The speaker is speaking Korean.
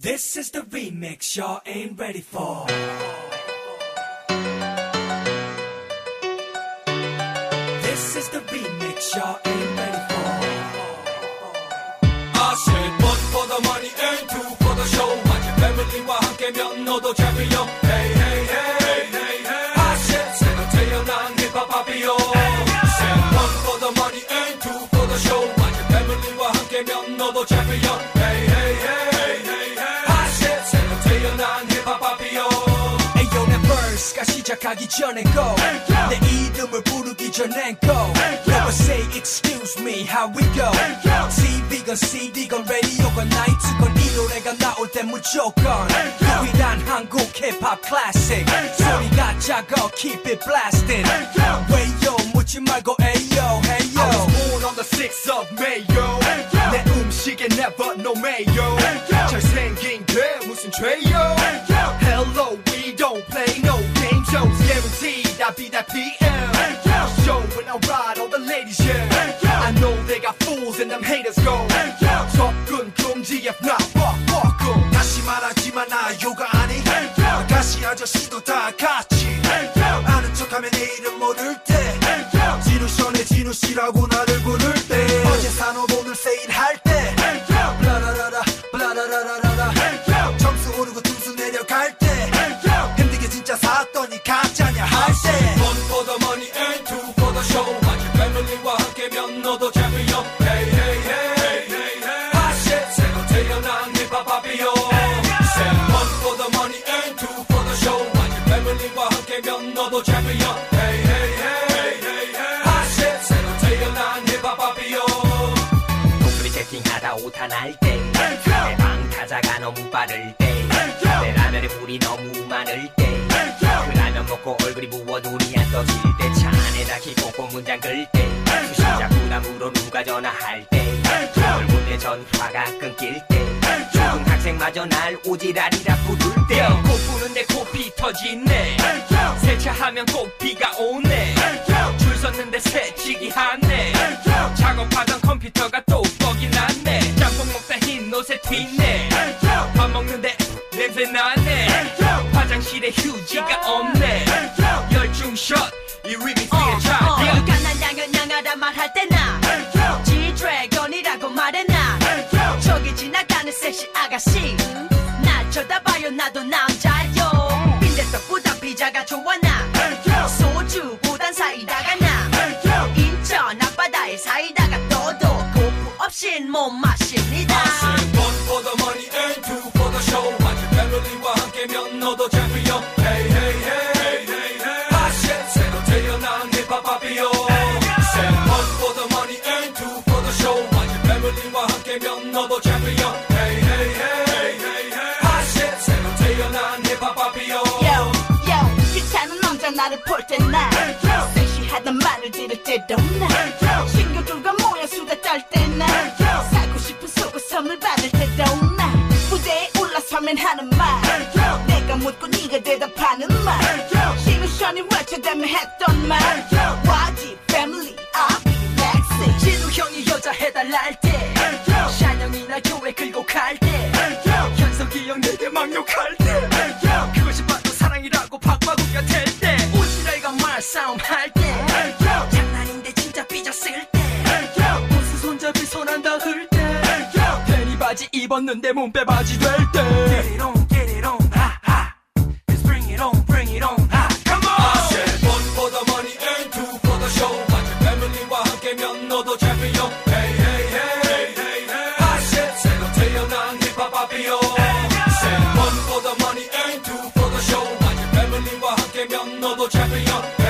This is the remix y'all ain't ready for. This is the remix y'all ain't ready for. I said one for the money and two for the show. 마치 패밀리와 함께면 너도 champion. Hey hey hey verse가 시작하기 전에 go 내 이름을 부르기 전엔 go Never say excuse me how we go TV건 CD건 radio건 나이트건 이 노래가 나올 땐 무조건 유일한 한국 힙합 클래식 소리가 작아 keep it blasting 왜요 묻지 말고 ayo hey yo I was born on the 6th of Mayo 내 음식에 never no mayo 잘생긴 게 무슨 죄요 Hello we don't play shows guaranteed I'll be that PM Show when I ride all the ladies yeah I know they got fools and them haters go 접근 금지 if not fuck fuck 'em. 다시 말하지만 나 요가 아니 아가씨 아저씨도 다 같이 아는 척하면 내 이름 모를 때 진우 션의 진우 씨라고 밀리와 함께면 너도 champion. Hey hey hey hey hey. Hey 핫shit 새로 태어난 힙합 아비요 목소리 채팅하다 오타 날 때 내방 타자가 너무 빠를 때내 라면에 물이 너무 많을 때그 라면 먹고 얼굴이 부어 눈이 안 떠질 때. 차 안에다 키꽂고 문장 긁때 전화할 때. 얼굴에 전화가 끊길 때. 초등학생마저 날 오지라리라 부를 때. 코 푸는데 코피 터지네. 세차하면 꼭 비가 오네. 줄 섰는데 새치기 하네. 작업하던 컴퓨터가 또 뻑이 났네. 짬뽕 먹다 흰 옷에 튀네. 밥 먹는데 냄새 나네. 화장실에 휴지가 없네. 열중 샷이 리미 나도 남자요 빈대떡보다 피자가 좋아 나 소주보단 사이다가 나 인천 앞바다에 사이다가 떠도 고프 없인 못 마십니다 Said one for the money and two for the show 마치 패밀리와 함께면 너도 champion Hey hey hey hey hey hey 핫shit 새로 태어난 힙합 아비요 Said one for the money and two for the show 마치 패밀리와 함께면 너도 hey 귀찮은 남자 나를 볼 때나 섹시하단 말을 들을 때도 나 친구들과 모여 수다 떨 때나 사고 싶은 속옷 선물 받을 때도 나 무대에 올라서면 하는 말 내가 묻고 네가 대답하는 말 시루션이 외쳐대면 했던 말 와지 패밀리 렉시 진우 형이 여자 해달라 할때 샤영이나 교회 긁고 갈때 현석이 형 내게 막 욕할 때 바지 입었는데 몸빼 바지 될때 Get it on get it on ha ha Let's bring it on bring it on ha Come on I said one for the money and two for the show 마치 패밀리와 함께면 너도 champion Hey hey hey hey hey hey 핫shit 새로 태어난 힙합 아비요 Said one for the money and two for the show 마치 패밀리와 함께면 너도 champion Hey